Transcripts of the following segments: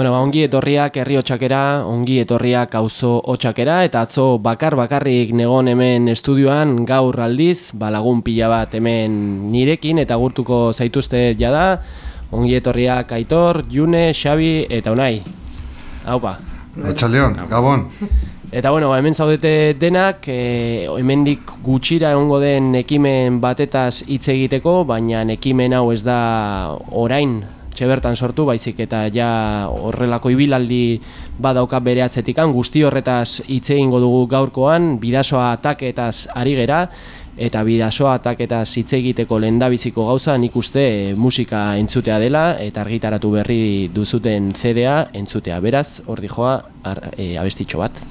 Bueno, ba, ongi etorriak herri hotxakera, ongi etorriak auzo hotxakera, eta atzo bakar bakarrik negon hemen estudioan gaur aldiz, ba, lagun pila bat hemen nirekin, eta gurtuko zaituzte jada, ongi etorriak Aitor, June, Xabi eta Unai. Haupa. Otxaldeon, Gabon. Eta bueno, ba, hemen zaudete denak, e, hemendik gutxira egongo den ekimen batetaz hitz egiteko, baina ekimen hau ez da orain txebertan sortu, baizik eta ja horrelako ibilaldi badauka bere atzetikan, guzti horretaz hitz egingo dugu gaurkoan, bidasoa ataketaz ari gera, eta bidasoa ataketaz hitz egiteko lehendabiziko gauza nik uste e, musika entzutea dela, eta argitaratu berri duzuten CDA entzutea. Beraz, hor dijoa e, abestitxo bat.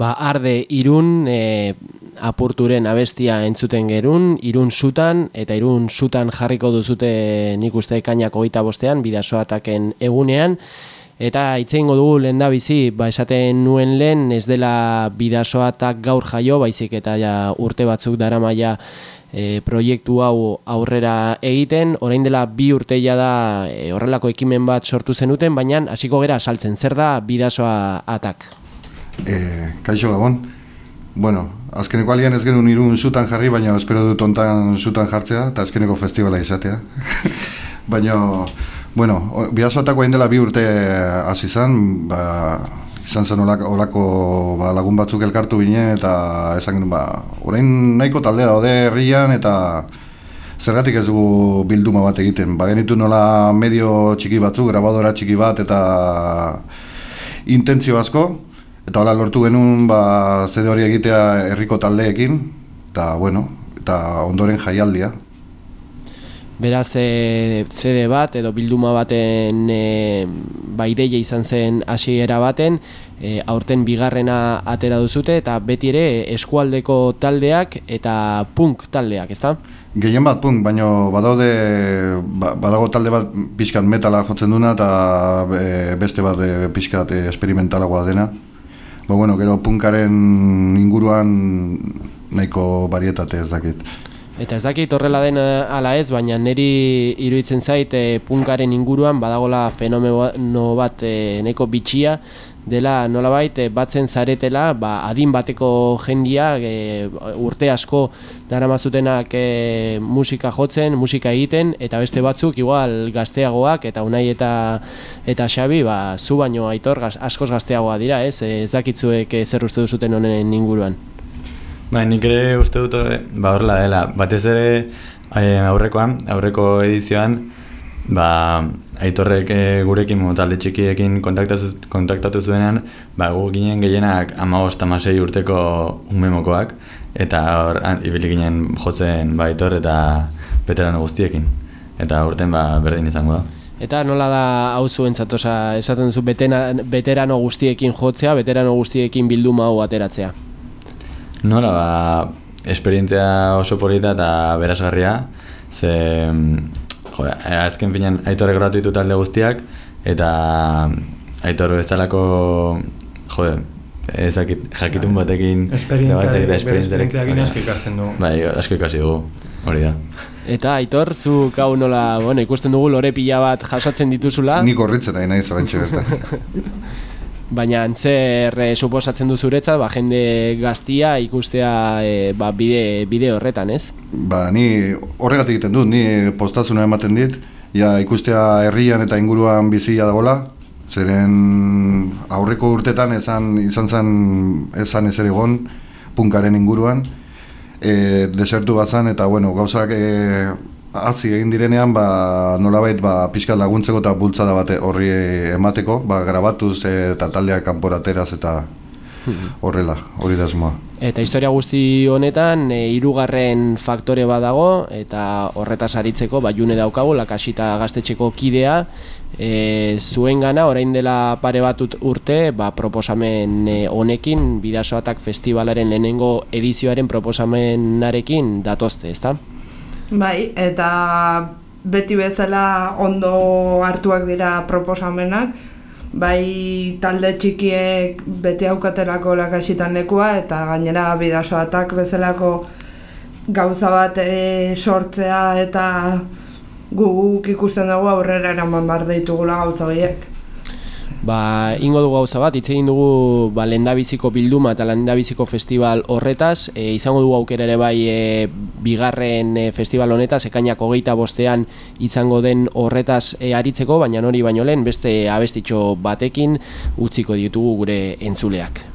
Ba, arde irun e, apurturen abestia entzuten gerun, irun sutan, eta irun sutan jarriko duzute nik uste ekainako gita bostean, bidasoataken egunean, eta itzeingo dugu lehen da bizi, ba, esaten nuen lehen, ez dela bidasoatak gaur jaio, baizik eta ja, urte batzuk dara maia e, proiektu hau aurrera egiten, orain dela bi urteia da e, horrelako ekimen bat sortu zenuten, baina hasiko gera saltzen, zer da bidasoa atak? E, kaixo Gabon. Bueno, azkeneko alian ez genuen irun zutan jarri, baina espero dut ontan zutan jartzea, eta azkeneko festivala izatea. baina, bueno, bidazoatako hain dela bi urte hasi izan, ba, izan zen olako, olako ba, lagun batzuk elkartu bine, eta esan genuen, ba, orain nahiko taldea daude herrian, eta zergatik ez dugu bilduma bat egiten. Ba, genitu nola medio txiki batzuk, grabadora txiki bat, eta intentzio asko, eta hola lortu genuen ba, zede hori egitea herriko taldeekin, eta bueno, eta ondoren jaialdia. Beraz, e, CD bat edo bilduma baten e, ba, ideia izan zen hasiera baten, e, aurten bigarrena atera duzute eta beti ere eskualdeko taldeak eta punk taldeak, ezta? Gehien bat punk, baina badaude, ba, badago talde bat pixkat metala jotzen duna eta e, beste bat e, pixkat e, esperimentalagoa dena. Ba, bueno, gero punkaren inguruan nahiko barietate ez dakit. Eta ez dakit horrela den eh, ala ez, baina niri iruditzen zait e, punkaren inguruan badagola fenomeno bat e, nahiko bitxia, dela nolabait e, batzen zaretela ba, adin bateko jendia e, urte asko daramazutenak e, musika jotzen, musika egiten eta beste batzuk igual gazteagoak eta unai eta eta xabi ba, zu baino aitor gaz, askoz gazteagoa dira ez, e, ez dakitzuek e, zer uste duzuten honen inguruan. Ba, nik ere uste dut ba, horrela dela, batez ere aurrekoan, aurreko edizioan ba, aitorrek e, gurekin talde txikiekin kontaktatu, zuenean, ba, gu ginen gehienak amagost amasei urteko umemokoak, eta hor, ibili ginen jotzen ba, aitor eta veterano guztiekin. Eta urten ba, berdin izango da. Eta nola da hau zuen zatosa, esaten duzu veterano guztiekin jotzea, veterano guztiekin bilduma hau ateratzea? Nola, ba, esperientzia oso polita eta berazgarria, ze jo, eh, azken finean aitorrek gratuitu talde guztiak, eta aitor bezalako, jo, ezakit, jakitun batekin esperientziarekin asko ikasten dugu. Bai, asko ikasi dugu, hori da. Eta Aitor, zu hau nola, bueno, ikusten dugu lore pila bat jasotzen dituzula. Nik horritzen da, nahi zabantxe Baina antzer e, suposatzen du zuretzat, ba, jende gaztia ikustea e, ba, bide, bide horretan, ez? Ba, ni horregatik egiten dut, ni postazuna ematen dit, ja ikustea herrian eta inguruan bizia dagola, zeren aurreko urtetan esan, izan zen esan ezer egon punkaren inguruan, e, desertu bat eta bueno, gauzak e, Hazi egin direnean, ba, nolabait ba, pixka laguntzeko eta bultzada bate horri emateko, ba, grabatuz eta taldeak kanporateraz eta horrela, hori da esmoa. Eta historia guzti honetan, e, irugarren faktore badago eta horretaz aritzeko, ba, june daukagu, lakasita gaztetxeko kidea, e, zuen gana, orain dela pare batut urte, ba, proposamen e, honekin, bidasoatak festivalaren lehenengo edizioaren proposamenarekin datozte, ezta? Bai, eta beti bezala ondo hartuak dira proposamenak, bai talde txikiek beti aukaterako lakasitan nekua, eta gainera bidasoatak bezalako gauza bat e, sortzea eta guk ikusten dugu aurrera eraman bar ditugula gauza horiek. Ba, ingo dugu gauza bat, hitz egin dugu ba, lendabiziko bilduma eta lendabiziko festival horretaz, e, izango dugu aukera ere bai e, bigarren e, festival honetaz, ekainak hogeita bostean izango den horretaz e, aritzeko, baina hori baino lehen beste abestitxo batekin utziko ditugu gure entzuleak.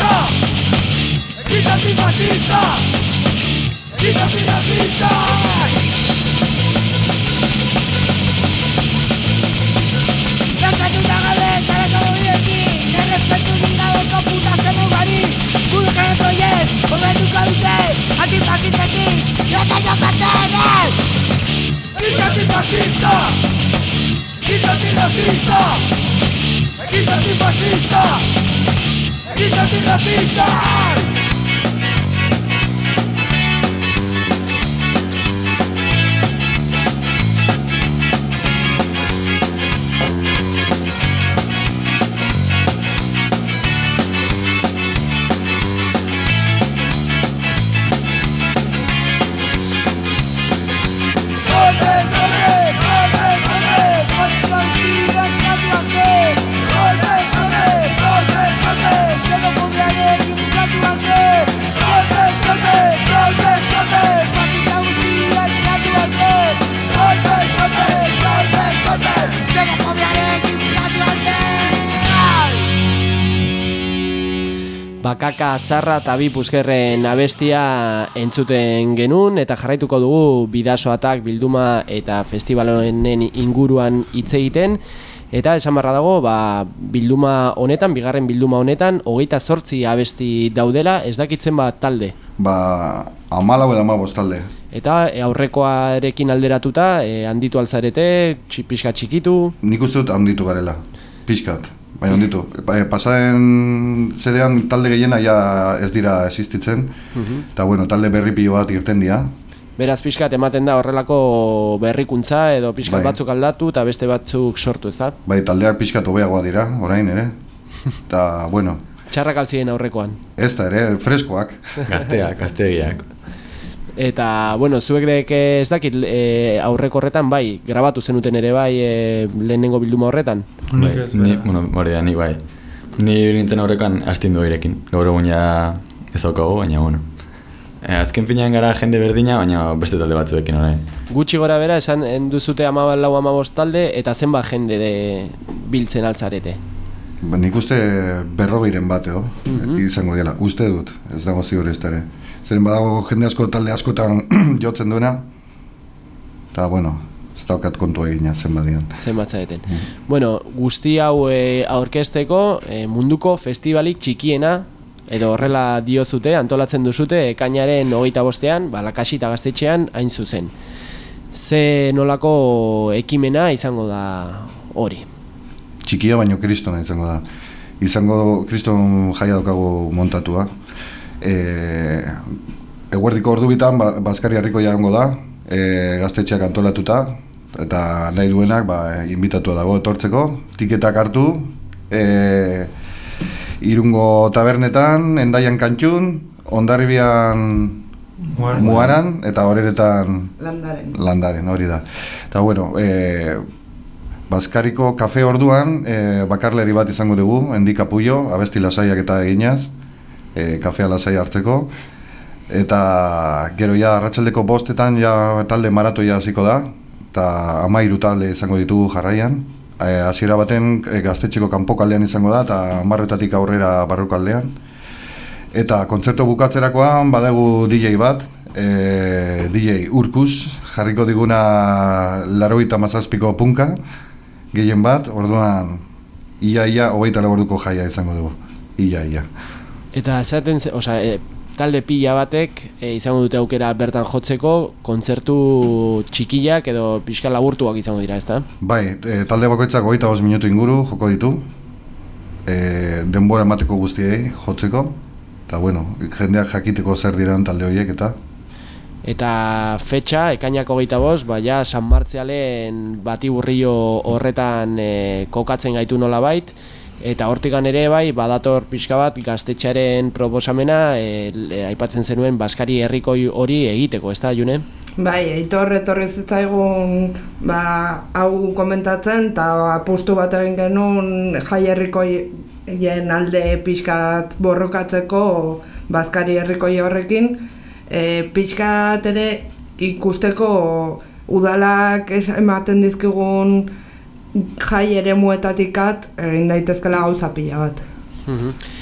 antifascista, grita antifascista, grita antirracista. Lanzate una galeta, la todo bien aquí, que respeto blindado con puta se movarí, un ejército y él, por la educa usted, antifascista aquí, yo tengo que tener. Grita antifascista, grita antirracista, grita antifascista. ¡Quítate la pista! Bakaka zarra eta bi puzkerren abestia entzuten genuen eta jarraituko dugu bidasoatak bilduma eta festivalonen inguruan hitz egiten. Eta esan barra dago ba, bilduma honetan, bigarren bilduma honetan hogeita zortzi abesti daudela. Ez dakitzen bat talde? Ba, amalau edo amabost talde. eta e, aurrekoarekin alderatuta e, handitu alzarete, txi, pixka txikitu? Nik uste dut handitu garela, pixkat, baina handitu. Ba, e, Pasaren zedean talde gehiena ja ez dira existitzen, eta bueno, talde berri pilo bat irten dira. Beraz pixkat ematen da horrelako berrikuntza edo pixkat Bai. batzuk aldatu eta beste batzuk sortu, ezta? Bai, taldeak pixkat hobeagoa dira, orain ere. Eta, bueno, Txarrak altzien aurrekoan. ez da ere, freskoak. Gazteak, gaztegiak. Eta, bueno, zuek dek ez dakit e, aurreko horretan, bai, grabatu zenuten ere bai e, lehenengo bilduma horretan. Bai, ni, bueno, hori da, nik bai. Ni nintzen aurrekan astindu irekin. Gaur egun ja ez daukagu, baina bueno. E, azken finean gara jende berdina, baina beste talde batzuekin orain. Gutxi gora bera, esan duzute ama lau amabost talde, eta zenbat jende de biltzen altzarete. Ba, nik uste berrogeiren bateo, izango dela, uste dut, ez dago ziur ez. Zeren badago jende asko talde askotan jotzen duena, eta bueno, ez daukat kontu egina zen badian. Zenbat zareten. Bueno, guzti hau e, aurkezteko e, munduko festivalik txikiena, edo horrela diozute, antolatzen duzute, ekainaren hogeita bostean, ba, lakasita gaztetxean, hain zuzen. Ze nolako ekimena izango da hori. Txikia baino kristona izango da. Izango kriston jaia daukagu montatua. E, eguerdiko ordu bitan, ba, Baskari harriko jaango da, e, gaztetxeak antolatuta, eta nahi duenak ba, inbitatua dago etortzeko, tiketak hartu, e, irungo tabernetan, endaian kantxun, ondarribian Muaran. muaran, eta horeretan landaren. landaren, hori da. Eta bueno, e, Baskariko kafe orduan e, bakarleri bat izango dugu, endika puio, abesti lasaiak eta eginaz, e, kafea lasai hartzeko. Eta gero ja arratsaldeko bostetan ja talde maratoia hasiko da, eta amairu talde izango ditugu jarraian. E, hasiera baten e, gaztetxeko kanpokaldean izango da, eta amarretatik aurrera barrukaldean. Eta kontzertu bukatzerakoan badegu DJ bat, e, DJ Urkus, jarriko diguna laroita mazazpiko punka, gehien bat, orduan ia ia hogeita laborduko jaia izango dugu, ia ia. Eta esaten, osea, e, talde pila batek e, izango dute aukera bertan jotzeko, kontzertu txikiak edo pixka laburtuak izango dira, ezta? Bai, e, talde bakoitzak hogeita bost minutu inguru joko ditu, e, denbora emateko guztiei jotzeko, eta bueno, jendeak jakiteko zer diran talde horiek eta Eta fetxa, ekainak hogeita bost, baina San Martzialen bati burrio horretan e, kokatzen gaitu nola bait, eta hortikan ere bai, badator pixka bat gaztetxaren proposamena, e, le- aipatzen zenuen Baskari herrikoi hori egiteko, ez da, June? Bai, eitor etorri zitzaigun ba, hau komentatzen eta apustu bat egin genuen jai herrikoien alde pixkat borrokatzeko bazkari herrikoi horrekin. E, pixkat ere ikusteko udalak ematen dizkigun jai ere muetatikat egin daitezkela gauza pila bat. Mhm.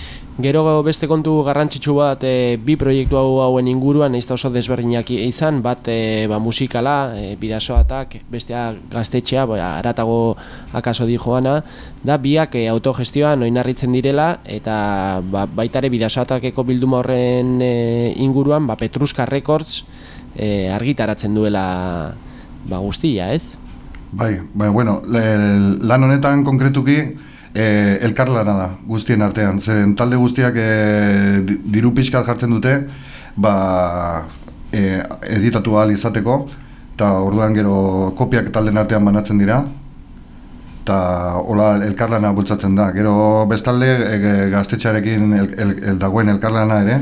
Gero beste kontu garrantzitsu bat e, bi proiektu hau hauen inguruan ez oso desberdinak izan, bat e, ba, musikala, e, bidasoatak, bestea gaztetxea, ba, aratago akaso di joana, da biak e, autogestioan oinarritzen direla eta ba, baitare bidasoatakeko bilduma horren e, inguruan ba, Petruska Records e, argitaratzen duela ba, guztia, ez? Bai, bai, bueno, le, lan honetan konkretuki e, elkarlana da guztien artean. Zeren talde guztiak e, diru pixkat jartzen dute, ba, e, editatu ahal izateko, eta orduan gero kopiak talden artean banatzen dira, eta hola elkarlana bultzatzen da. Gero bestalde e, gaztetxarekin el, el, el, dagoen elkarlana ere,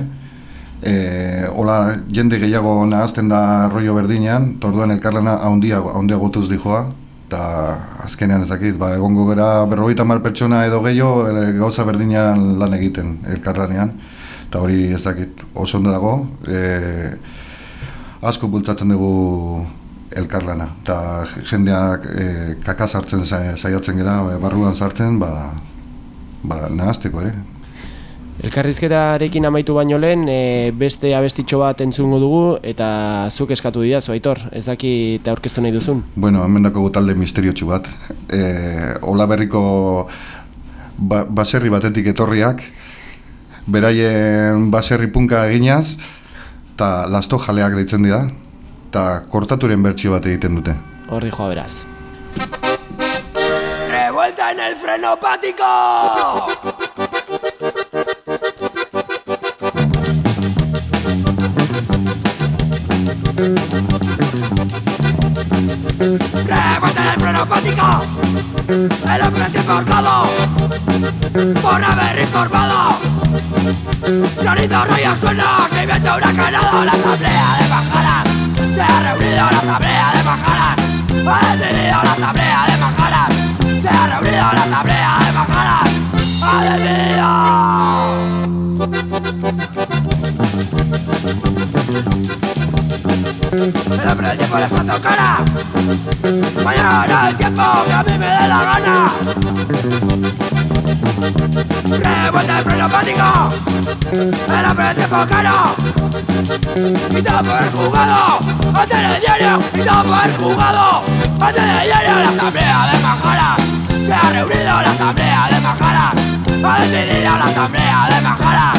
e, hola jende gehiago nahazten da rollo berdinean, eta orduan elkarlana haundia, haundia gotuz dijoa, eta azkenean ezakit, ba, egongo gara berrogeita mar pertsona edo gehiago e, gauza berdinean lan egiten elkarlanean, eta hori ezakit oso ondo dago, e, asko bultzatzen dugu elkarlana eta jendeak e, kaka sartzen saiatzen gera e, barruan sartzen ba ba nahasteko ere Elkarrizketarekin amaitu baino lehen e, beste abestitxo bat entzungo dugu eta zuk eskatu dira zu Aitor ez daki eta aurkeztu nahi duzun Bueno hemendako talde misteriotsu bat eh Ola berriko ba, baserri batetik etorriak beraien baserri punka eginaz eta lasto jaleak deitzen dira eta kortaturen bertsio bat egiten dute. Hor dijoa beraz. Revuelta en el frenopático! Revuelta en el frenopático! El hombre forjado por haber informado. Sonidos, rayos, suenos, y viento huracanado La asamblea de bajadas Se ha reunido la asamblea de bajadas Ha decidido la asamblea de bajadas Se ha reunido la asamblea de bajadas Ha decidido el tiempo les cuanto cara Mañana el tiempo que a mí me dé la gana. Revuelta el frenopático El hombre del tiempo caro. Y todo por el jugado Antes del diario Y por el jugado Antes del diario La asamblea de Majara. Se ha reunido la asamblea de Majara. Ha decidido la asamblea de Majara.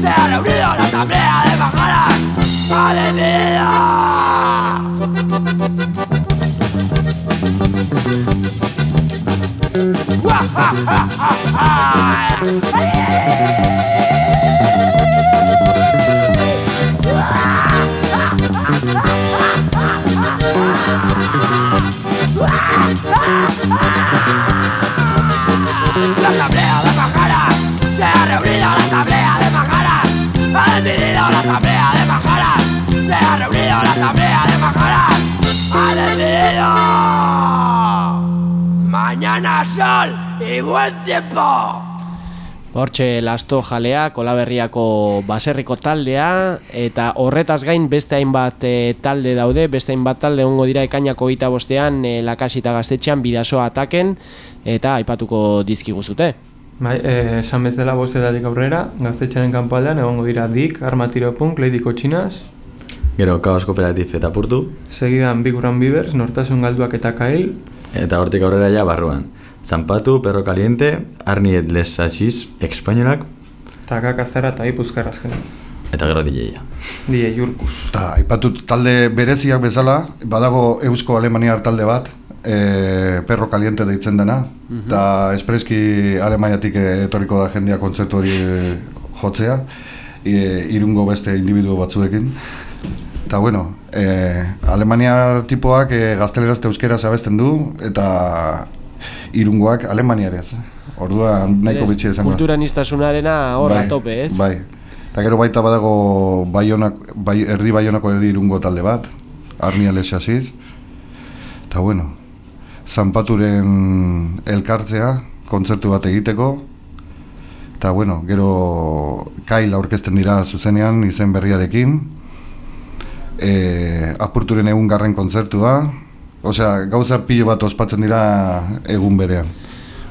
Se ha reunido la asamblea de Majara. Ha decidido La asamblea de Majara se ha reunido la asamblea de Majara. Ha decidido la asamblea de Majara se ha reunido la asamblea de Majara. Ha decidido. Mañana sol y buen tiempo Hortxe lasto jalea, kolaberriako baserriko taldea, eta horretaz gain beste hainbat e, talde daude, beste hainbat talde ongo dira ekainako gita bostean e, lakasita gaztetxean bidasoa ataken, eta aipatuko dizkiguzute. Bai, eh, esan bezala bostedatik aurrera, gaztetxearen kanpoaldean egongo dira dik, armatiro punk, leidiko txinas. Gero, kaos kooperatif eta purtu. Segidan Big Run Beavers, nortasun galduak eta kail. Eta hortik aurrera ja barruan. Zampatu, perro caliente, arni et les sachis, espainolak. Eta kakaztara eta ipuzkar azken. Eta gero DJ-a. DJ Jurkus. Eta, aipatu talde bereziak bezala, badago Eusko Alemaniar talde bat, e, perro caliente deitzen dena, eta mm espreski Alemaniatik etorriko da jendia kontzertu hori jotzea, e, irungo beste individuo batzuekin. Eta bueno, e, Alemania tipoak e, gazteleraz eta euskeraz abesten du, eta irungoak Alemaniarez. Orduan nahiko bitxi izango. Kulturanistasunarena hor bai, tope, ez? Bai. Eta gero baita badago baionak, bai, erdi baionako erdi irungo talde bat, Arni Alexasiz. Eta bueno, Zanpaturen elkartzea, kontzertu bat egiteko. Eta bueno, gero Kail aurkezten dira zuzenean izen berriarekin. E, apurturen egun garren kontzertua, Osea, gauza pilo bat ospatzen dira egun berean.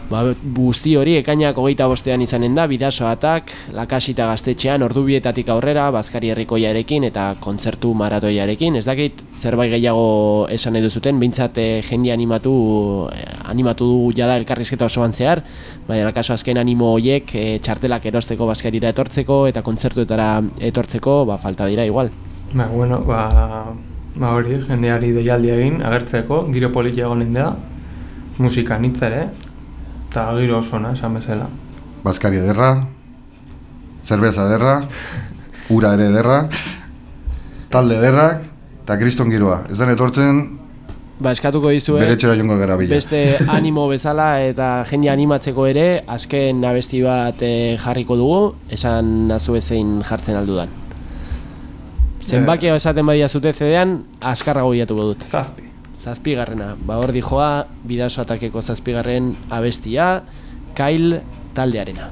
Ba, guzti hori ekainak hogeita bostean izanen da, bidaso atak, lakasita gaztetxean, ordubietatik aurrera, bazkari herrikoiarekin eta kontzertu maratoiarekin. Ez dakit, zerbait gehiago esan edu zuten, bintzat eh, jende animatu, eh, animatu du jada elkarrizketa osoan zehar, baina lakaso azken animo horiek eh, txartelak erosteko bazkarira etortzeko eta kontzertuetara etortzeko, ba, falta dira igual. Ba, bueno, ba, ba hori, jendeari deialdi egin, agertzeko, giro politia egonen da, musika nitz ere, eta giro osona, esan bezala. Bazkari ederra, zerbeza ederra, ura ere ederra, talde ederrak, eta kriston giroa. Ez den etortzen, Ba, eskatuko dizue, bere txera jongo gara bila. beste animo bezala eta jende animatzeko ere, azken abesti bat eh, jarriko dugu, esan nazu zein jartzen aldudan. Zenbakia esaten badia zute zedean, azkarrago bilatuko dut. Zazpi. Zazpigarrena, ba hor dijoa, bidaso atakeko zazpigarren abestia, Kail taldearena.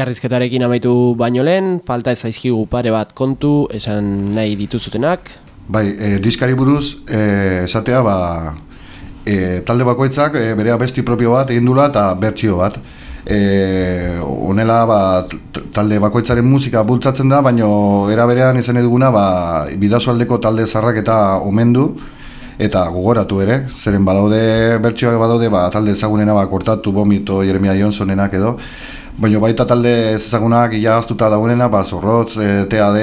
Balkarrizketarekin amaitu baino lehen, falta ez zaizkigu pare bat kontu, esan nahi dituzutenak. Bai, e, diskari buruz, e, esatea, ba, e, talde bakoitzak e, bere abesti propio bat egin dula eta bertsio bat. E, honela, ba, talde bakoitzaren musika bultzatzen da, baino era berean izan duguna ba, bidazoaldeko talde zarrak eta omendu, eta gogoratu ere, zeren badaude, bertsioak badaude, ba, talde ezagunena ba, kortatu, bomito, Jeremia Johnsonenak edo, baino baita talde ezagunak ilagaztuta dagoenena, ba, zorrotz, e, TAD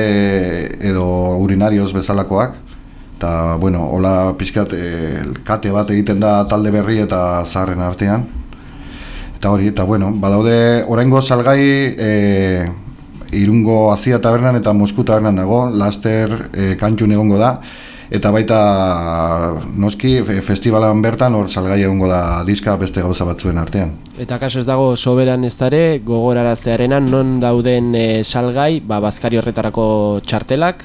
edo urinarioz bezalakoak, eta, bueno, hola pixkat, e, kate bat egiten da talde berri eta zaharren artean, Eta hori, eta bueno, badaude oraingo salgai e, irungo azia tabernan eta Mosku tabernan dago, laster e, kantxun egongo da, eta baita noski fe- festivalan bertan hor salgai egongo da diska beste gauza batzuen artean. Eta kaso ez dago soberan ez dare, gogoraraztearenan non dauden e, salgai, ba, bazkari horretarako txartelak,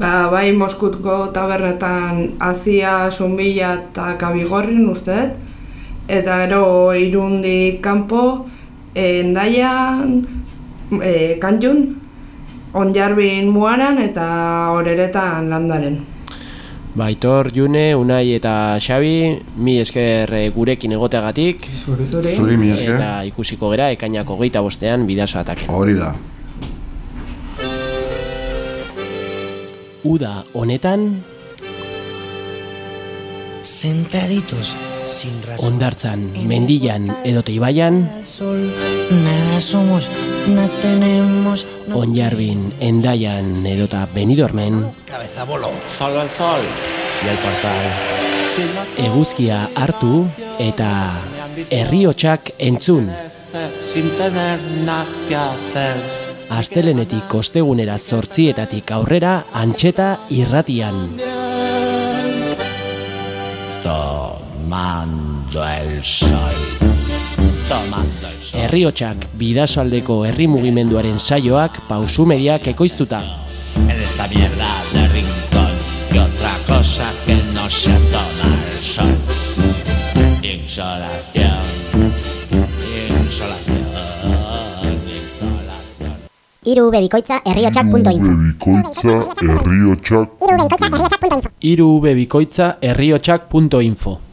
Ba, bai Moskutko tabernetan Azia, Zumbila eta Kabigorrin usteet. Eta gero irundi kanpo, e, endaian, e, kantxun, onjarbin muaran eta horeretan landaren. Baitor, June, Unai eta Xabi, mi esker e, gurekin egoteagatik, Zuri. Zuri mi esker, eta ikusiko gera ekainako geita bostean bidazo ataken. hori da. Uda honetan, Sentaditos. Ondartzan, mendilan edo teibaian, Al sol, nada somos, no tenemos. No onjarbin, endaian edota benidormen, sol. Eguzkia hartu eta herriotsak entzun. Astelenetik kostegunera zortzietatik aurrera antxeta irratian. Tomando el sol. Tomando el sol. Herriotsak bidasoaldeko herri mugimenduaren saioak pausu mediak ekoiztuta. En esta mierda de rincón. Y otra cosa que no se toma el sol. Insolación. Insolación. Insolación. Iru bebikoitza herriotxak.info Bikoitza herriotxak Iru bebikoitza herriotsak.info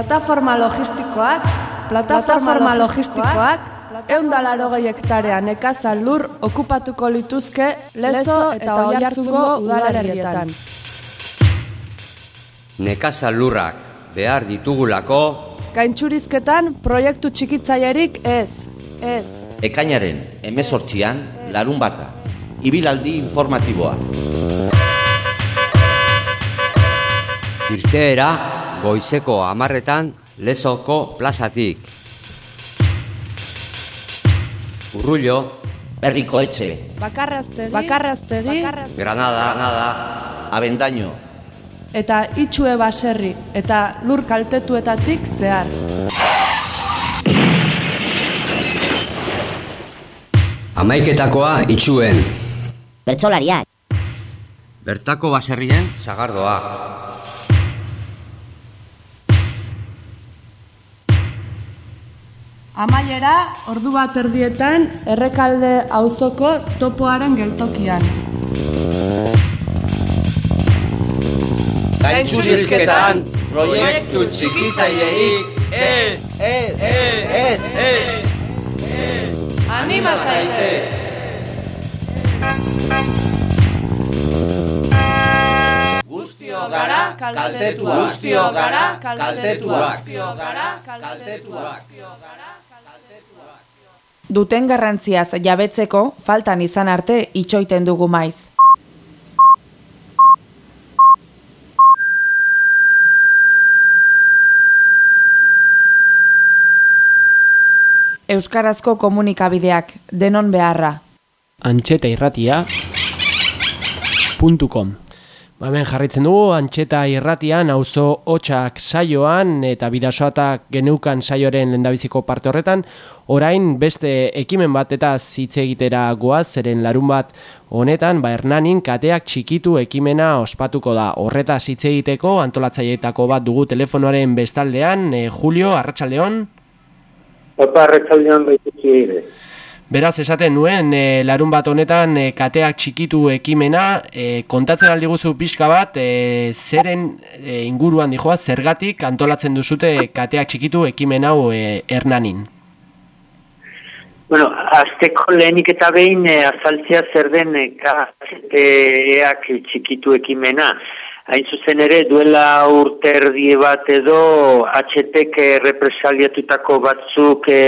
Plataforma logistikoak, plataforma logistikoak, eundalaro hektarea nekazal lur okupatuko lituzke lezo eta oiartzungo udalerrietan. Nekazal lurrak behar ditugulako Gaintxurizketan proiektu txikitzailerik ez, ez. ekainaren emezortzian larun bata, ibilaldi informatiboa. Irteera goizeko amarretan lezoko plazatik. Urrullo, herriko etxe, Bakarraztegi, bakarraztegi, Granada, Granada, Abendaño, eta itxue baserri, eta lur kaltetuetatik zehar. Amaiketakoa itxuen, Bertsolariak. Bertako baserrien zagardoa. Amaiera, ordu bat erdietan, errekalde auzoko topoaren geltokian. Gaintxurizketan proiektu txikitzailerik ez, ez, ez, ez, Anima zaite! Guztio gara kaltetuak. Guztio gara kaltetuak. gara kaltetuak. Duten garrantziaz jabetzeko faltan izan arte itxoiten dugu maiz. Euskarazko komunikabideak denon beharra. antxeta irratia .com Ba, Hemen jarraitzen dugu, antxeta irratian, auzo hotxak saioan eta bidasoatak geneukan saioaren lendabiziko parte horretan, orain beste ekimen bat eta hitz egitera goaz, zeren larun bat honetan, ba, Hernanin kateak txikitu ekimena ospatuko da. Horretaz hitz egiteko, antolatzaileetako bat dugu telefonoaren bestaldean, e, Julio, Arratsaldeon. Opa arratsaldean baituzi ere. Beraz, esaten nuen, e, larun bat honetan e, kateak txikitu ekimena, e, kontatzen aldi guzu pixka bat, e, zeren e, inguruan dijoa, zergatik antolatzen duzute kateak txikitu ekimen hau e, hernanin? Bueno, azteko lehenik eta behin e, azaltzea zer den e, kateak txikitu ekimena. Hain zuzen ere, duela urte bat edo, HTek e, represaliatutako batzuk e,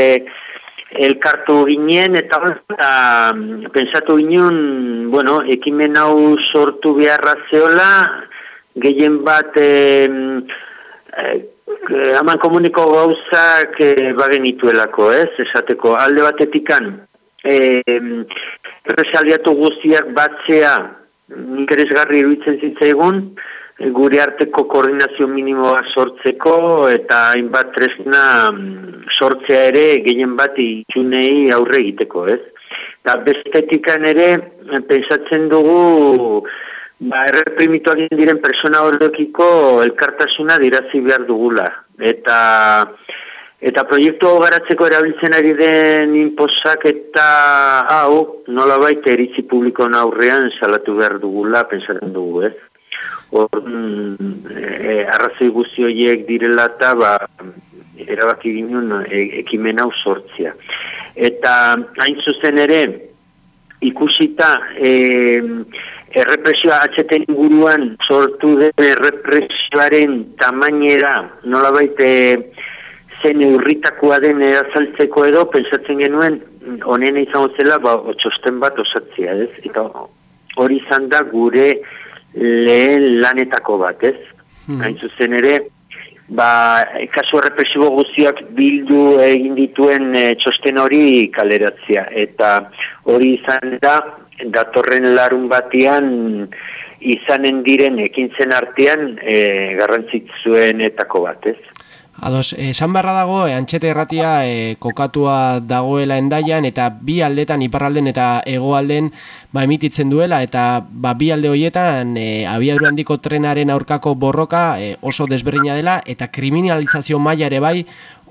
elkartu ginen eta eta pensatu ginen, bueno, ekimen hau sortu beharra zeola, gehien bat e, e, haman komuniko gauzak e, bagenituelako, ez, esateko, alde batetikan, e, resaliatu guztiak batzea, interesgarri iruditzen zitzaigun, gure arteko koordinazio minimoa sortzeko eta hainbat tresna mm, sortzea ere gehien bat itxunei aurre egiteko, ez? Eta bestetikan ere, pensatzen dugu, ba, erreprimituak diren persona horrekiko elkartasuna dirazi behar dugula. Eta eta proiektu garatzeko erabiltzen ari den inposak eta hau, nola baita eritzi publikoan aurrean salatu behar dugula, pensatzen dugu, ez? Mm, e, arrazoi guzti horiek direla eta ba, erabaki ginen e, ekimen hau sortzia. Eta hain zuzen ere, ikusita e, errepresioa atxeten inguruan sortu den errepresioaren tamainera, nola baite zen eurritakoa den azaltzeko edo, pensatzen genuen, honen izan zela, ba, otxosten bat osatzea, ez? Eta hori izan da gure lehen lanetako bat, ez? Hmm. Hain zuzen ere, ba, kasu represibo guztiak bildu egin dituen e, txosten hori kaleratzea. Eta hori izan da, datorren larun batian, izanen diren ekintzen artean e, garrantzitsuen etako bat, ez? Ados, esan barra dago, e, antxete erratia e, kokatua dagoela endaian eta bi aldetan, iparralden eta hegoalden ba, emititzen duela eta ba, bi alde horietan e, abiadura handiko trenaren aurkako borroka e, oso desberdina dela eta kriminalizazio maila ere bai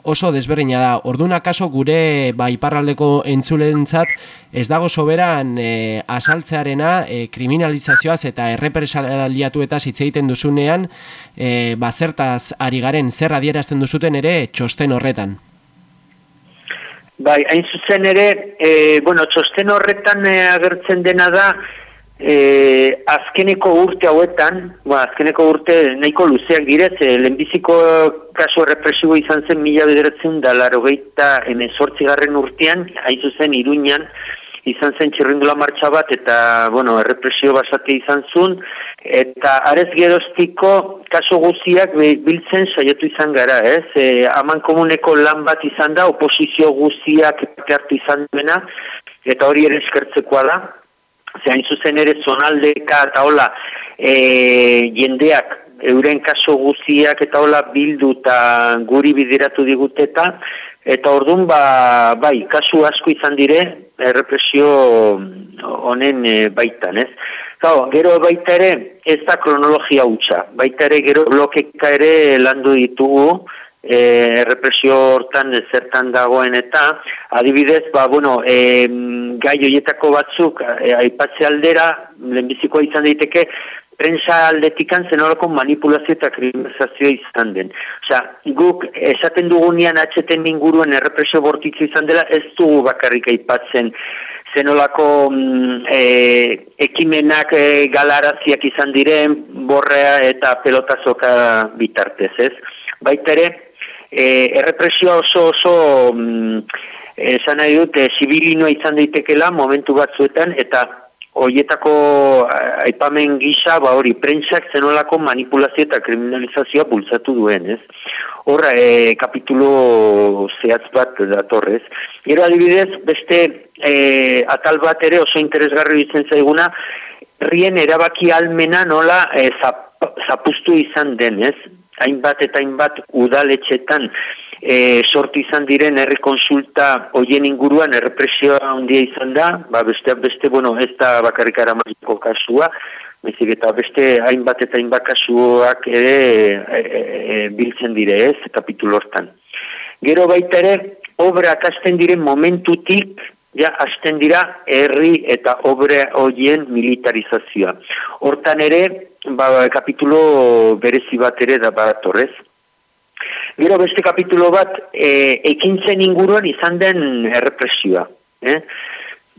oso desberdina da. Orduna kaso gure ba, iparraldeko entzulentzat ez dago soberan e, asaltzearena e, kriminalizazioaz eta errepresaliatu eta hitz egiten duzunean e, ba, zertaz ari garen zer adierazten duzuten ere txosten horretan. Bai, hain zuzen ere, e, bueno, txosten horretan e, agertzen dena da, E, azkeneko urte hauetan, ba, azkeneko urte nahiko luzeak direz, e, lehenbiziko kasu represibo izan zen mila bederatzen da laro gehieta garren urtean, haizu zen iruñan, izan zen txirrindula martxa bat, eta, bueno, errepresio basate izan zuen, eta arez geroztiko kaso guziak biltzen saiatu izan gara, ez? E, aman komuneko lan bat izan da, oposizio guziak hartu izan duena, eta hori ere eskertzekoa da, zein zuzen ere zonaldeka eta hola e, jendeak euren kaso guztiak eta hola bildu eta guri bideratu diguteta eta ordun ba, bai, kasu asko izan dire errepresio honen e, baitan, ez? Gau, gero baita ere ez da kronologia hutsa, baita ere gero blokeka ere landu ditugu, e, represio hortan zertan dagoen eta adibidez, ba, bueno, e, gai horietako batzuk e, aipatze aldera, lehenbizikoa izan daiteke, prensa aldetikan zenorako manipulazio eta kriminalizazio izan den. Osea, guk esaten dugunean atxeten inguruan errepresio bortitzu izan dela, ez dugu bakarrik aipatzen zenolako mm, e, ekimenak e, galaraziak izan diren, borrea eta pelotazoka bitartez, ez? Baita ere, e, errepresioa oso oso mm, esan nahi dut, e, zibilino izan daitekela momentu batzuetan, eta horietako aipamen gisa, ba hori, prentsak zenolako manipulazio eta kriminalizazioa bultzatu duen, ez? Horra, e, kapitulo zehatz bat datorrez. Gero adibidez, beste e, atal bat ere oso interesgarri ditzen zaiguna, rien erabaki almena nola e, zapustu izan den, ez? Hainbat eta hainbat udaletxetan e, sortu izan diren herri konsulta hoien inguruan errepresioa handia izan da, ba besteak beste, bueno, ez da bakarrik aramaziko kasua, bezik eta beste hainbat eta hainbat kasuak ere e, e, e, biltzen dire ez, kapitulo hortan. Gero baita ere, obra akasten diren momentutik ja hasten dira herri eta obre hoien militarizazioa. Hortan ere, ba, kapitulo berezi bat ere da bat torrez. Gero beste kapitulo bat, e, ekintzen inguruan izan den errepresioa. Eh?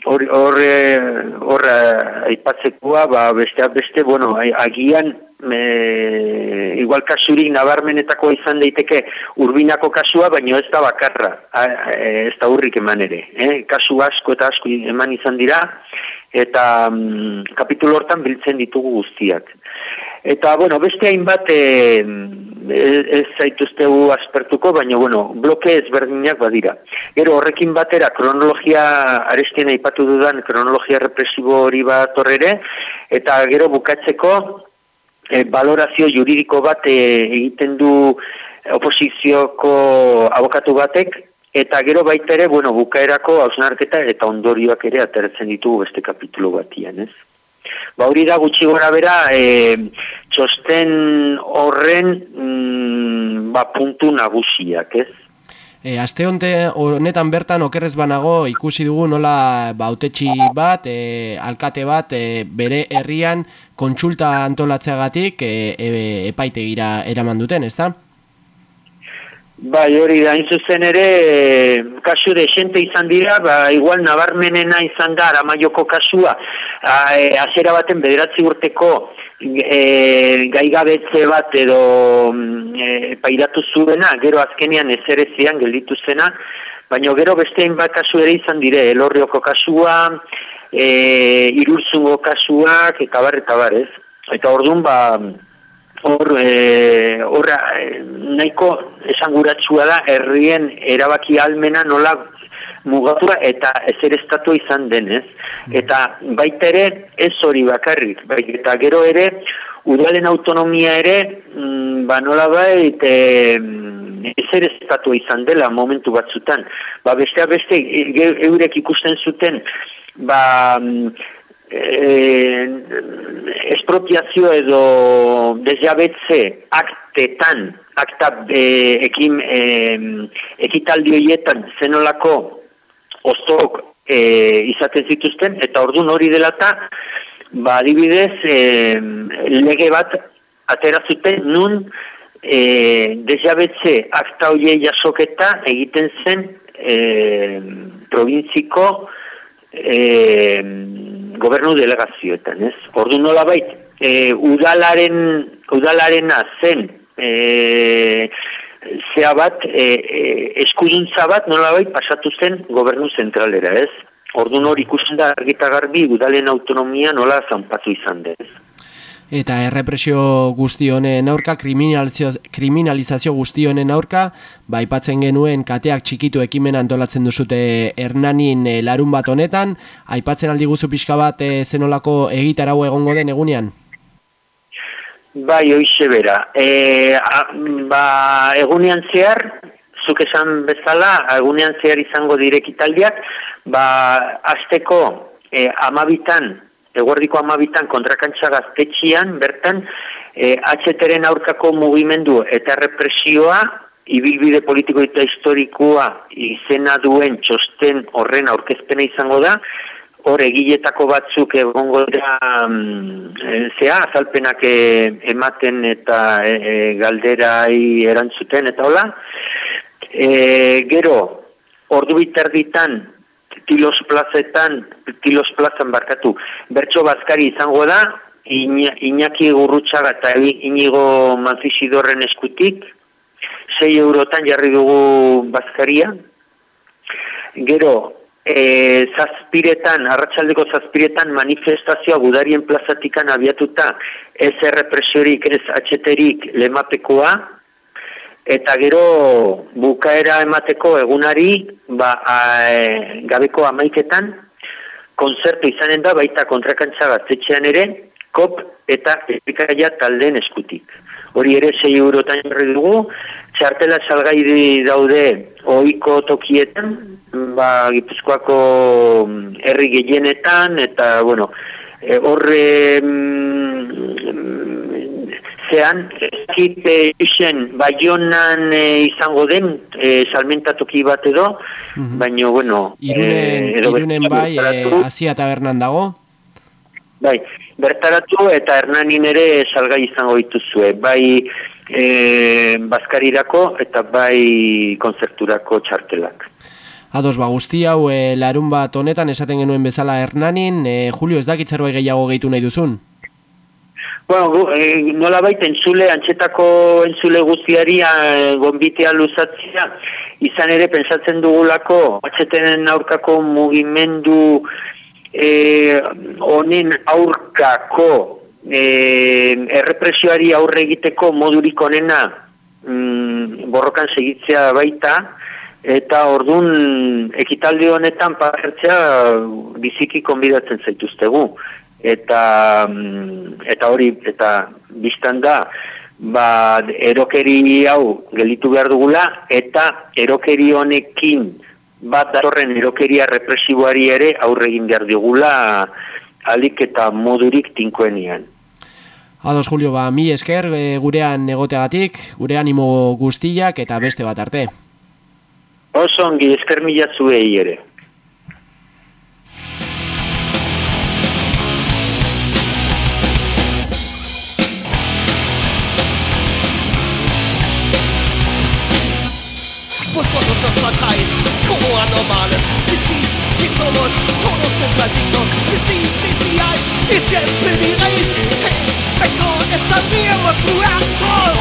Hor, hor, eh, hor eh, aipatzekoa, ba, beste, beste, bueno, agian e, igual kasurik nabarmenetako izan daiteke urbinako kasua, baino ez da bakarra, a, ez da urrik eman ere. Eh? Kasu asko eta asko eman izan dira, eta mm, kapitulo hortan biltzen ditugu guztiak. Eta, bueno, beste hainbat e, ez zaituztegu aspertuko, baina, bueno, bloke ezberdinak badira. Gero, horrekin batera, kronologia, arestien aipatu dudan, kronologia represibo hori bat horrere, eta gero bukatzeko, e, valorazio juridiko bat e, egiten du oposizioko abokatu batek, eta gero baita ere, bueno, bukaerako hausnarketa eta ondorioak ere ateratzen ditugu beste kapitulo batian, ez? Ba hori da gutxi gora bera, e, txosten horren mm, ba, puntu nagusiak, ez? E, aste honetan bertan okerrez banago ikusi dugu nola bautetxi bat, e, alkate bat, e, bere herrian kontsulta antolatzeagatik e, e, epaitegira eraman duten, ezta? Bai, hori da, zuzen ere, kasu de xente izan dira, ba, igual nabarmenena izan da, aramaioko kasua, a, e, baten bederatzi urteko e, gaigabetze bat edo mm, e, pairatu zuena, gero azkenean ezerezian gelditu zena, baina gero beste bat kasu ere izan dire, elorrioko kasua, e, irurzungo kasuak, eta bar, eta bar, ez? Eta orduan, ba, hor, e, horra, e, nahiko esanguratsua da, herrien erabaki almena nola mugatua eta ezer estatu izan denez. Mm. Eta baita ere ez hori bakarrik, bai, eta gero ere udalen autonomia ere mm, ba nola bait e, ezer estatu izan dela momentu batzutan. Ba bestea beste eurek ikusten zuten ba eh, espropiazio edo desjabetze aktetan akta e, ekim e, ekitaldi horietan zenolako oztok e, izaten zituzten, eta ordun hori delata, ba, adibidez, e, lege bat atera zuten nun e, desjabetze akta hoiei jasoketa egiten zen e, provintziko e, gobernu delegazioetan, ez? Ordu nola bait, e, udalaren, udalarena zen e, zea bat, e, e, eskuduntza bat nolabait pasatu zen gobernu zentralera, ez? Ordu hori ikusten da argita garbi udalen autonomia nola zanpatu izan dez. Eta errepresio guzti honen aurka, kriminalizazio, guzti honen aurka, ba, aipatzen genuen kateak txikitu ekimen antolatzen duzute Hernanin e, larun bat honetan, aipatzen aldi guzu pixka bat e, zenolako egitarau egongo den egunean? Bai, hoize bera. E, a, ba, egunean zehar, zuk esan bezala, egunean zehar izango direkitaldiak, ba, azteko e, amabitan, eguerdiko amabitan kontrakantza gaztetxian, bertan, e, atxeteren aurkako mugimendu eta represioa, ibilbide politiko eta historikoa izena duen txosten horren aurkezpena izango da, hor egiletako batzuk egongo dira mm, zea, azalpenak e, ematen eta e, e, galderai erantzuten eta hola. E, gero, ordu biterditan, tilos plazetan, tilos plazan barkatu, bertso bazkari izango da, Iñaki Gurrutxaga eta Inigo Manzizidorren eskutik, 6 eurotan jarri dugu bazkaria. Gero, e, zazpiretan, arratsaldeko zazpiretan manifestazioa gudarien plazatikan abiatuta ez errepresiorik, ez atxeterik lemapekoa, eta gero bukaera emateko egunari ba, a, e, gabeko amaiketan, konzertu izanen da baita kontrakantza batzetxean ere, kop eta epikaia taldeen eskutik. Hori ere 6 eurotan jarri dugu, txartela salgai daude ohiko tokietan, ba, Gipuzkoako mm, herri gehienetan eta bueno, e, horre mm, atzean, ekip e, isen Baionan e, izango den e, salmentatoki bat edo, baina, bueno... Irunen, eh, edo irunen bai, eh, Asia tabernan dago. bai, bertaratu eta Hernanin ere salgai izango dituzue, bai e, Baskarirako eta bai konzerturako txartelak. Ados, ba, guzti hau e, larun bat honetan esaten genuen bezala Hernanin, e, Julio ez dakit zerbait gehiago gehitu nahi duzun? Bueno, gu, e, nola baita entzule, antxetako entzule guztiari e, gonbitea luzatzea, izan ere pensatzen dugulako, atxetenen aurkako mugimendu e, honen aurkako e, errepresioari aurre egiteko modurik onena mm, borrokan segitzea baita, eta ordun ekitaldi honetan partzea biziki konbidatzen zaituztegu eta mm, eta hori eta biztan da ba erokeri hau gelitu behar dugula eta erokeri honekin bat datorren erokeria represiboari ere aurre egin behar digula alik eta modurik tinkoenian. Ados, Julio, ba, mi esker e, gurean egoteagatik, gure animo guztiak eta beste bat arte. Oso ongi esker mila zuei ere. Vosotros los matáis como anormales Decís que somos todos templadictos Decís, decíais y siempre diréis Que mejor estaríamos muertos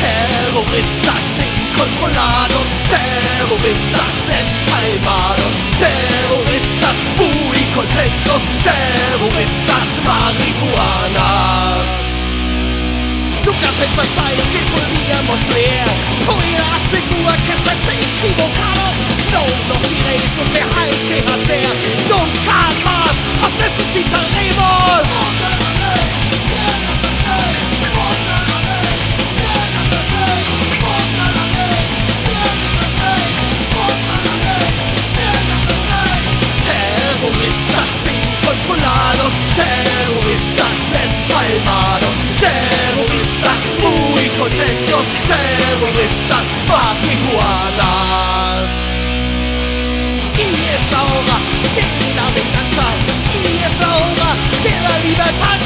Terroristas incontrolados Terroristas empalmados Terroristas muy contentos. Terroristas marihuanas. Nunca pensasteis que podríamos leer. Hoy asegura que estáis equivocados. No nos diréis lo que hay que hacer Nunca más os necesitaremos Terroristas incontrolados, terroristas empalmados, terroristas muy contentos, terroristas marihuanas. Y es la hora de la venganza, y es la hora de la libertad,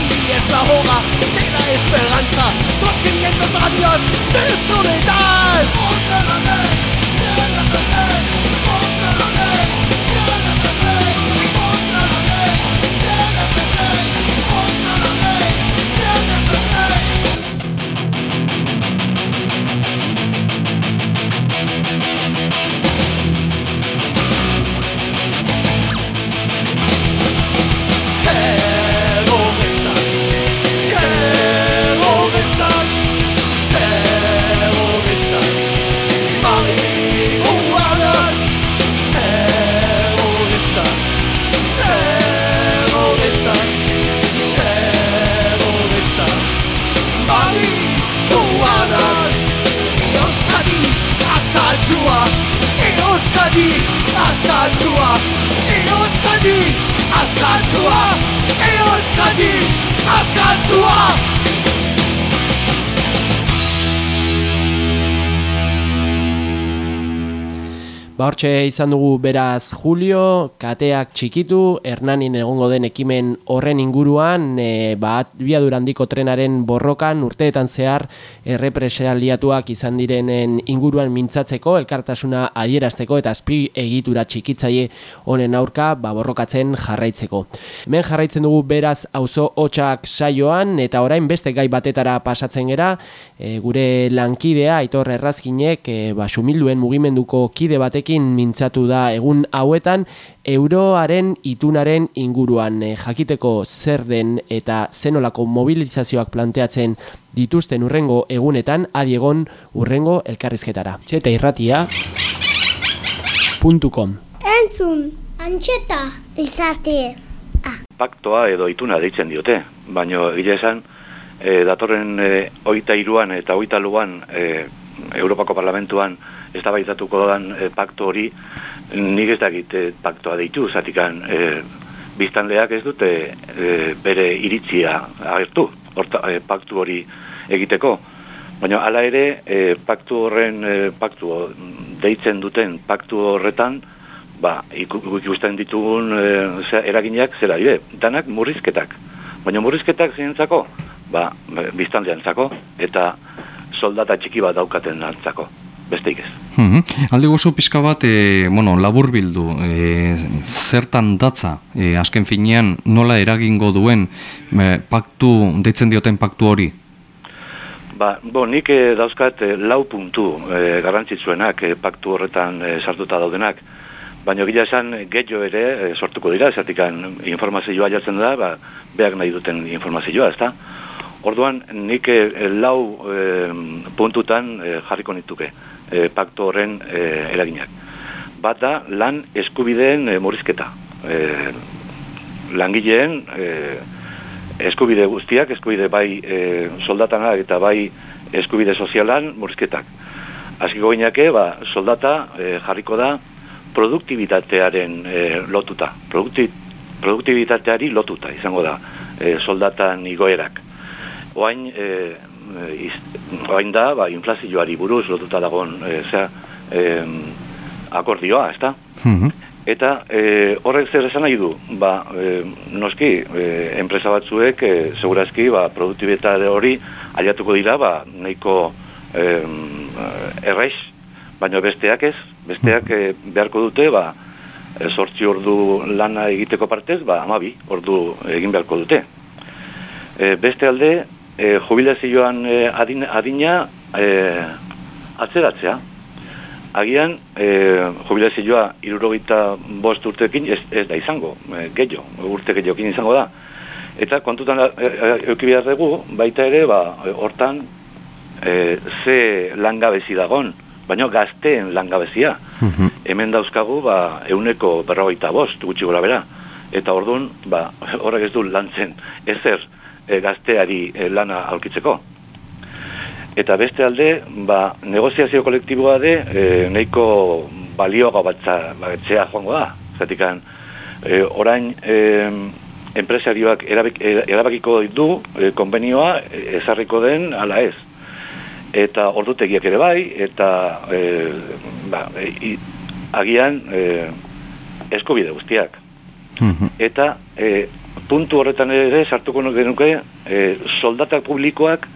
y es la hora de la esperanza. Son 500 años de soledad. Hortxe izan dugu beraz Julio, kateak txikitu, Hernanin egongo den ekimen horren inguruan, e, ba, biadurandiko trenaren borrokan urteetan zehar errepresaliatuak izan direnen inguruan mintzatzeko, elkartasuna adierazteko eta azpi egitura txikitzaile honen aurka ba, borrokatzen jarraitzeko. Hemen jarraitzen dugu beraz auzo hotxak saioan eta orain beste gai batetara pasatzen gera, e, gure lankidea Aitor Errazkinek e, ba, sumilduen mugimenduko kide batekin mintzatu da egun hauetan euroaren itunaren inguruan e, jakiteko zer den eta zenolako mobilizazioak planteatzen dituzten urrengo egunetan adiegon urrengo elkarrizketara. Txeta irratia .com Entzun, antxeta, izate. paktoa edo ituna deitzen diote, baino egia esan e, datorren e, oita iruan eta oita luan e, Europako Parlamentuan eztabaidatuko dan e, paktu hori, nik ez dakit e, paktua deitu, zatikan e, biztanleak ez dute e, bere iritzia agertu, horta, e, paktu hori egiteko. Baina hala ere, e, paktu horren, e, paktu deitzen duten paktu horretan, ba, iku- ikusten ditugun e, eraginak zera dire, danak murrizketak. Baina murrizketak zeinentzako, ba, biztanleantzako, eta soldata txiki bat daukaten antzako, besteik ez. Mhm. Alde gozu pixka bat, e, bueno, labur bildu, e, zertan datza, e, azken finean nola eragingo duen e, paktu, deitzen dioten paktu hori? Ba, bo, nik eh, dauzkat eh, lau puntu eh, garrantzitsuenak eh, paktu horretan eh, sartuta daudenak. Baina gila esan eh, gehiago ere eh, sortuko dira, esatikan informazioa jatzen da, ba, beak nahi duten informazioa, ezta? Orduan, nik eh, lau eh, puntutan eh, jarriko nituke eh, paktu horren eh, eraginak. Bat da, lan eskubideen eh, murrizketa. Eh, langileen eh, eskubide guztiak, eskubide bai e, soldatana eta bai eskubide sozialan murrizketak. Aziko gineake, ba, soldata e, jarriko da produktibitatearen e, lotuta. Produkti, produktibitateari lotuta izango da e, soldatan igoerak. Oain, e, e, iz, oain da, ba, inflazioari buruz lotuta dagoen, e, zera, e, akordioa, ezta? Eta e, horrek zer esan nahi du? Ba, e, noski, e, enpresa batzuek, e, segurazki, ba, produktibitate hori aliatuko dira, ba, nahiko e, erraiz, baina besteak ez, besteak e, beharko dute, ba, sortzi ordu lana egiteko partez, ba, amabi ordu egin beharko dute. E, beste alde, e, jubilazioan e, adin, adina e, atzeratzea, agian e, jubilazioa irurogeita bost urtekin ez, ez da izango, e, gehiago, urte gehiagokin izango da. Eta kontutan e, e, euki behar dugu, baita ere, ba, hortan e, ze langabezi dagon, baina gazteen langabezia. Hemen dauzkagu, ba, euneko berrogeita bost, gutxi gora bera. Eta orduan, ba, horrek ez du lantzen, ezer e, gazteari e, lana aurkitzeko. Eta beste alde, ba, negoziazio kolektiboa de, e, nahiko balioa batza, batzea joango da. Zatikan, e, orain e, enpresarioak erabik, e, erabakiko du e, konbenioa e, ezarriko den ala ez. Eta ordutegiak ere bai, eta e, ba, e, agian e, eskubide guztiak. Eta e, puntu horretan ere sartuko genuke e, soldatak publikoak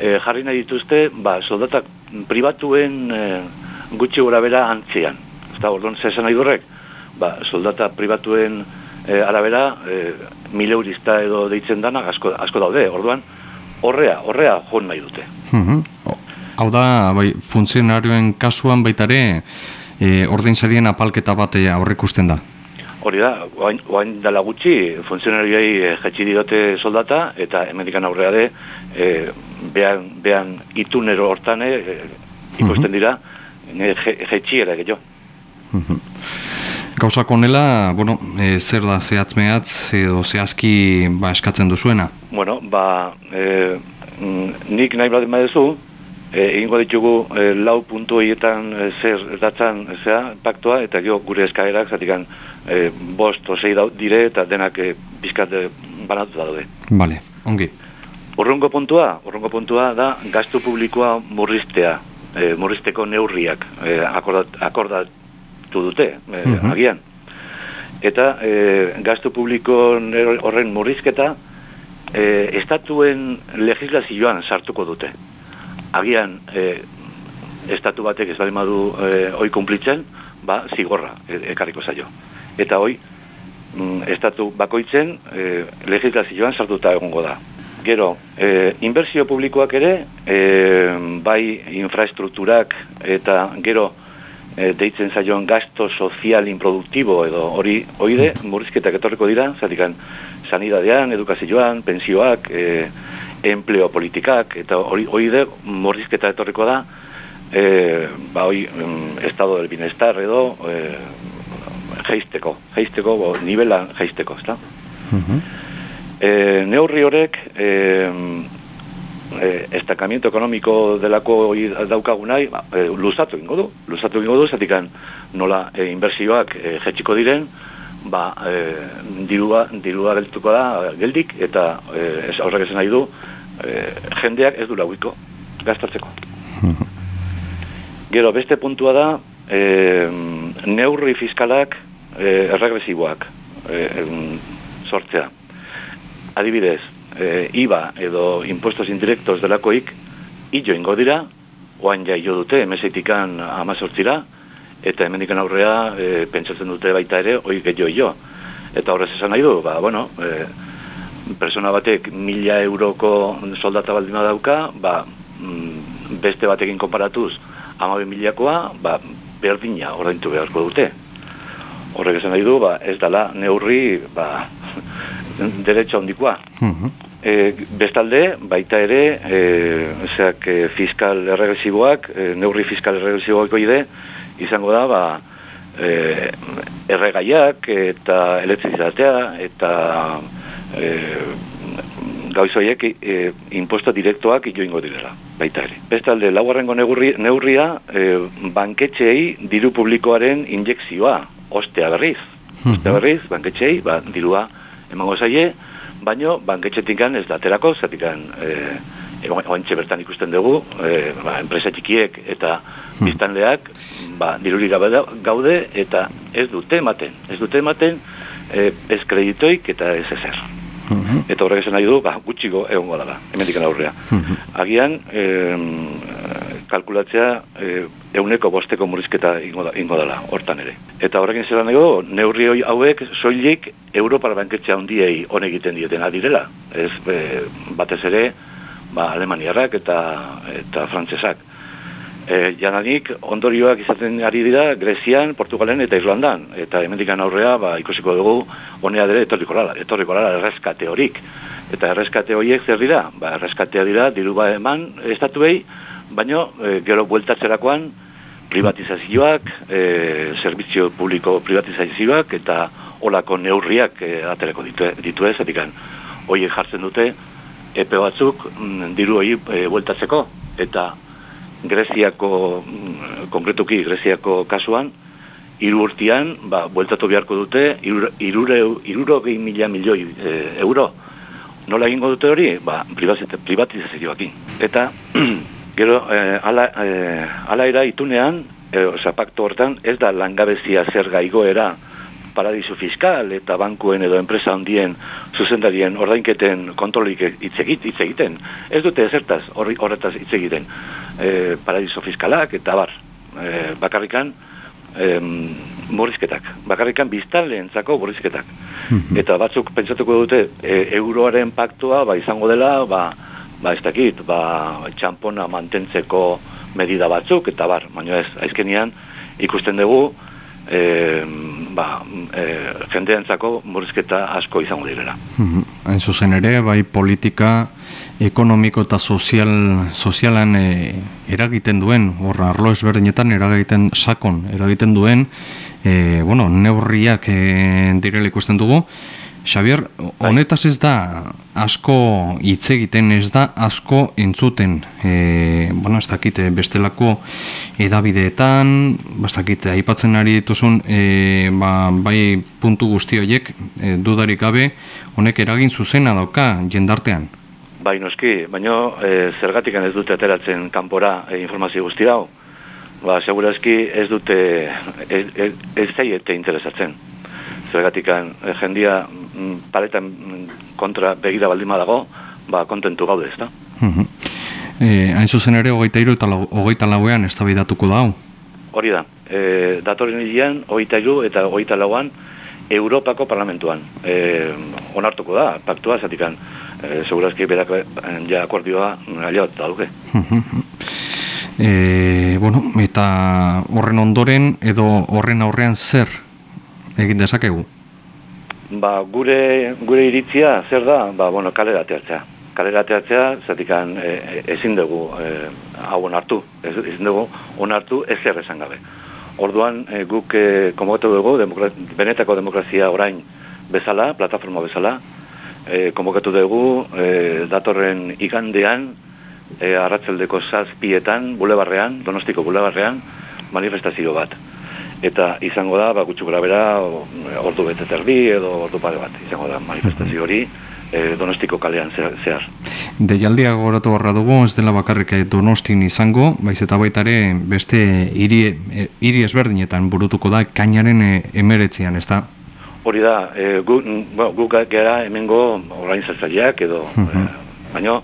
e, jarri nahi dituzte ba, soldatak pribatuen e, gutxi gora bera antzean. Ez da, orduan, zesan nahi durrek, ba, soldata pribatuen e, arabera e, mil eurista edo deitzen dana asko, asko daude. Orduan, horrea, horrea joan nahi dute. Mhm. Hau da, bai, funtzionarioen kasuan baitare, e, ordainsarien apalketa bat e, aurrikusten da. Hori da, oain, oain dela gutxi, funtzionarioi e, jetxi diote soldata, eta emendikan aurrea de, e, behan, behan itunero hortane, e, ikusten dira, e, jetxiera gehiago. Gauzak honela, bueno, e, zer da zehatz mehatz edo zehazki ba, eskatzen duzuena? Bueno, ba, e, nik nahi bat badezu, e, egingo ditugu e, lau puntu horietan e, zer datzan zea, paktua, eta gero gure eskaerak, zatikan, e, bost osei dire, eta denak e, bizkat e, banatuta daude. Bale, ongi. Urrungo puntua, urrungo puntua da gastu publikoa murriztea, e, murrizteko neurriak e, akordat, akordatu dute, e, Mhm. agian. Eta e, gastu publiko horren murrizketa e, estatuen legislazioan sartuko dute. Agian e, estatu batek ez bali madu e, hoi kumplitzen, ba, zigorra e, ekarriko zaio. Eta hoi, mm, estatu bakoitzen e, legislazioan sartuta egongo da. Gero, e, inbertsio publikoak ere, e, bai infraestrukturak eta gero e, deitzen zaion gasto sozial improduktibo edo hori oide murrizketak etorriko dira, zatikan sanidadean, edukazioan, pensioak, e, empleo politikak eta hori oide murrizketa etorriko da e, ba hoi mm, estado del bienestar edo e, jeisteko, jeisteko, bo, nivelan jeisteko, ezta? E, neurri horrek e, e, estakamiento ekonomiko delako hori daukagu nahi, ba, e, luzatu ingo du, luzatu ingo du, zatikan nola e, inbertsioak e, jetxiko diren, ba, e, dirua, dirua geldituko da geldik, eta e, ez aurrak esan nahi du, e, jendeak ez du lauiko, gastatzeko. Gero, beste puntua da, e, neurri fiskalak e, erregresiboak e, sortzea. Adibidez, e, IVA edo impuestos indirectos delakoik, illo ingo dira, oain ja jo dute, emesetikan amazortzira, eta hemendikan aurrea e, pentsatzen dute baita ere, oi gehiago jo. Eta horrez esan nahi du, ba, bueno, e, persona batek mila euroko soldata baldima dauka, ba, mm, beste batekin konparatuz, amabe milakoa, ba, berdina ordaintu beharko dute. Horrek esan nahi du, ba, ez dala neurri, ba, derecho handikoa. E, bestalde, baita ere, e, zeak, e, fiskal erregresiboak, e, neurri fiskal erregresiboak oide, izango da, ba, e, erregaiak eta elektrizitatea eta e, gauzoiek e, imposto direktoak joingo direla, baita ere. Bestalde, laugarrengo neurri, neurria, e, banketxeei diru publikoaren injekzioa, ostea berriz. Ostea berriz, banketxeei, ba, dirua emango zaie, baino banketxetikan ez da aterako, zatikan e, oantxe bertan ikusten dugu, e, ba, enpresa txikiek eta biztanleak ba, da- gaude eta ez dute ematen, ez dute ematen e, ez kreditoik eta ez ezer. Eta horrek esan nahi du, ba, gutxiko egongo dela, hemendikan aurrea. Agian, em, kalkulatzea e, euneko bosteko murrizketa ingo, da, ingo dela, hortan ere. Eta horrekin zelan nego, neurri hoi hauek soilik Europar banketxea handiei hon egiten dietena direla. Ez e, batez ere, ba, alemaniarrak eta, eta frantzesak. E, jananik, ondorioak izaten ari dira Grezian, Portugalen eta Irlandan. Eta hemendikan aurrea, ba, ikusiko dugu, honea dere etorriko lala, etorriko lala erreskate horik. Eta erreskate horiek zer dira? Ba, erreskatea dira, diru ba eman estatuei, baino e, gero bueltatzerakoan privatizazioak, e, servizio publiko privatizazioak eta olako neurriak e, aterako ditu, ditu ez, etikan horiek jartzen dute epe batzuk mm, diru hori e, bueltatzeko eta Greziako, mm, konkretuki Greziako kasuan, hiru urtean, ba, bueltatu beharko dute, iruro gehi mila milioi e, euro. Nola egingo dute hori? Ba, privatizazio- privatizazioakin. Eta, gero, e, ala, e, ala era itunean, e, oza, paktu hortan, ez da langabezia zerga igoera paradisu fiskal eta bankuen edo enpresa handien zuzendarien ordainketen kontrolik hitz egit- egiten. Ez dute ezertaz horri- horretaz hitz egiten. E, paradiso fiskalak eta bar. E, bakarrikan em, murrizketak. Bakarrikan biztanleentzako murrizketak. Eta batzuk pentsatuko dute e, euroaren paktua ba izango dela, ba, ba ez dakit, ba txampona mantentzeko medida batzuk eta bar, baina ez, aizkenian ikusten dugu e, ba, e, jendeentzako murrizketa asko izango direla. Mhm. Hain zuzen ere, bai politika ekonomiko eta sozial, sozialan e, eragiten duen, horra arlo ezberdinetan eragiten sakon, eragiten duen, e, bueno, neurriak e, direla ikusten dugu. Xavier, honetaz ez da asko hitz egiten, ez da asko entzuten, e, bueno, ez dakit, e, bestelako edabideetan, ba, ez dakit, aipatzen ari dituzun, e, ba, bai puntu guzti horiek, e, dudarik gabe, honek eragin zuzena dauka jendartean. Bai, noski, baino e, zergatikan ez dute ateratzen kanpora e, informazio guzti hau. Ba, segurazki ez dute, ez, ez, ez zaiete interesatzen. Zergatikan e, jendia mm, paretan mm, kontra begira baldima dago, ba, kontentu gaude, ezta? Mhm. E, hain zuzen ere, hogeita iru eta lau- hogeita lauean ez da da hau. Hori da, e, datorren hilean, hogeita iru eta hogeita lauan, Europako Parlamentuan. E, onartuko da, paktua, zatikan, e, segurazki berak ja akordioa alia bat dauke. E, bueno, eta horren ondoren edo horren aurrean zer egin dezakegu? Ba, gure, gure iritzia zer da? Ba, bueno, kalera ateatzea. Kalera ateatzea, zatikan e, e, ezin dugu e, hau onartu. Ez, ezin dugu onartu ezer esan gabe. Orduan, e, guk e, dugu, demokra benetako demokrazia orain bezala, plataforma bezala, e, konbokatu dugu e, datorren igandean e, arratzeldeko zazpietan, bulebarrean, donostiko bulebarrean, manifestazio bat. Eta izango da, ba, gutxu gara bera, ordu bete terdi edo ordu pare bat, izango da manifestazio hori, e, donostiko kalean ze- zehar. Deialdia gogoratu barra dugu, ez dela bakarrik eh, donostin izango, baiz eta baita ere beste hiri, eh, hiri ezberdinetan burutuko da kainaren eh, emeretzean, ez da? Hori da, e, gu, bueno, gu ga- gara hemengo orain zartzaileak edo, Mhm. baino,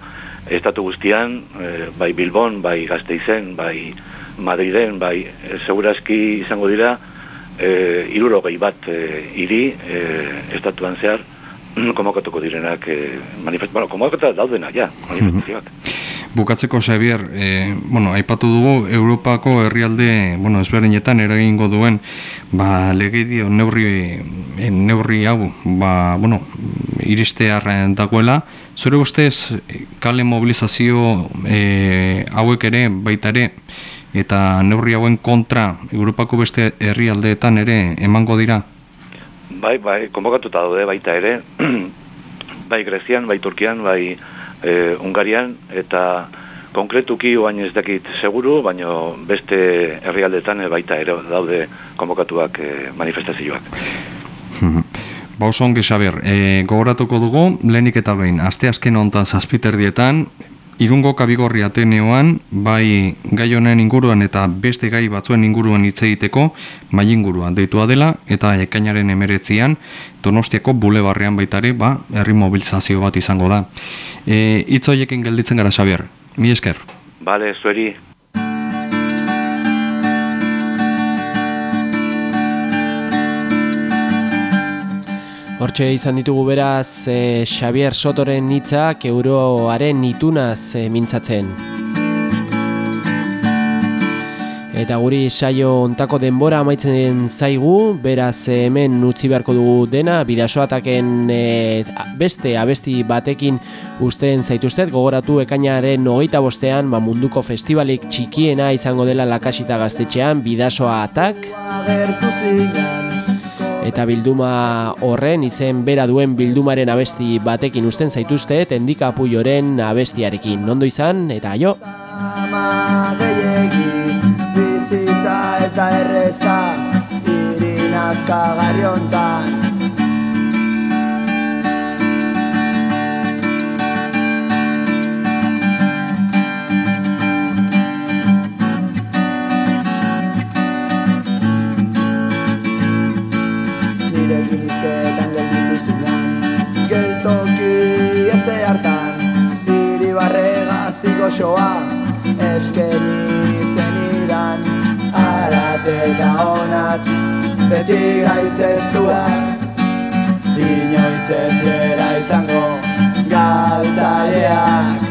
estatu guztian, e, bai Bilbon, bai Gasteizen, bai Madriden, bai e, segurazki izango dira, e, irurogei bat e, hiri e, estatuan zehar, komokatuko direnak, e, manifest, bueno, komokatuta daudenak, ja, manifestazioak. Bukatzeko Xavier, eh, bueno, aipatu dugu Europako herrialde, bueno, ezberdinetan eragingo duen ba legedio neurri eh, neurri hau, ba, bueno, iristear dagoela. Zure ustez eh, kale mobilizazio eh, hauek ere baita ere eta neurri hauen kontra Europako beste herrialdeetan ere emango dira. Bai, bai, konbokatuta daude baita ere, bai Grezian, bai Turkian, bai e, Ungarian, eta konkretuki oain ez dakit seguru, baino beste herrialdetan eh, baita ere daude konbokatuak e, manifestazioak. Ba oso ongi Xabier, e, gogoratuko dugu, lehenik eta behin, aste azken hontan zazpiterdietan, Irungo kabigorri Ateneoan, bai gai honen inguruan eta beste gai batzuen inguruan hitz egiteko, mai inguruan deitua dela, eta ekainaren emeretzian, Donostiako bulebarrean baitare, ba, herri mobilizazio bat izango da. E, hitz horiekin gelditzen gara, Xabier. Mi esker. Bale, zueri. Hortxe izan ditugu beraz eh, Xavier Sotoren hitzak euroaren itunaz eh, mintzatzen. Eta guri saio ontako denbora amaitzen zaigu, beraz eh, hemen utzi beharko dugu dena, bidasoataken eh, beste abesti batekin usten zaituztet, gogoratu ekainaren hogeita bostean, ba, munduko festivalik txikiena izango dela lakasita gaztetxean, bidasoa atak, eta bilduma horren izen bera duen bildumaren abesti batekin usten zaituzte Endika Puioren abestiarekin. Nondo izan eta aio. Bizitza ez da erreza irinazka garriontan Xoa Eskeni zenidan Arate eta honat Beti gaitzestuak Inoiz ez dira izango Galtzaileak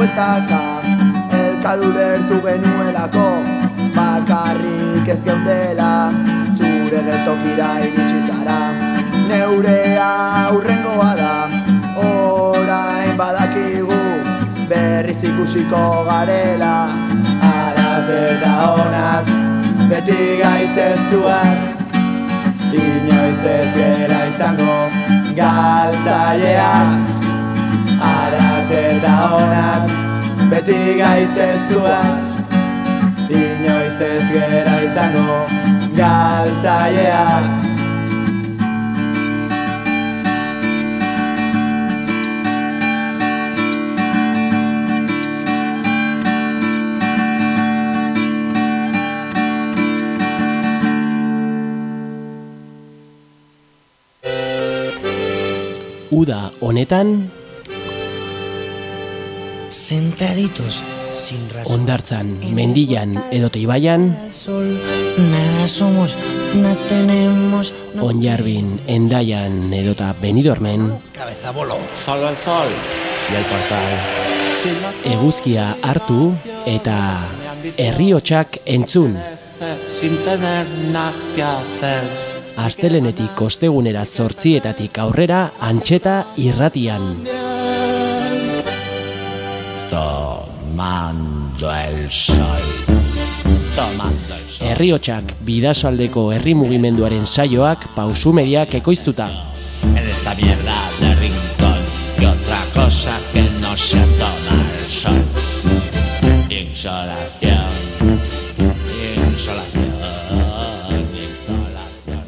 bueltaka Elkar ulertu genuelako. Bakarrik ez geundela Zure gertokira iritsi zara. Neurea aurrengoa da Orain badakigu Berriz ikusiko garela. Arate eta honaz Beti gaitzeztuak Inoiz ez gera izango galtzaileak eta honat beti gaitzeztuak Inoiz ez gera izango galtzaileak. Uda honetan Sentaditos sin razón. ondartzan, mendian edo ibaian, Sol, nada somos, no tenemos. No onjarbin, endaian edota benidormen, Cabeza bolo. Solo el sol y el portal. Eguzkia hartu eta herriotsak entzun. Astelenetik ostegunera zortzietatik aurrera antxeta irratian tomando el sol tomando el sol Herriotsak bidasoaldeko herri mugimenduaren saioak pausu mediak ekoiztuta. En esta mierda de rincón y otra cosa que no se toma el sol. Insolación. Insolación.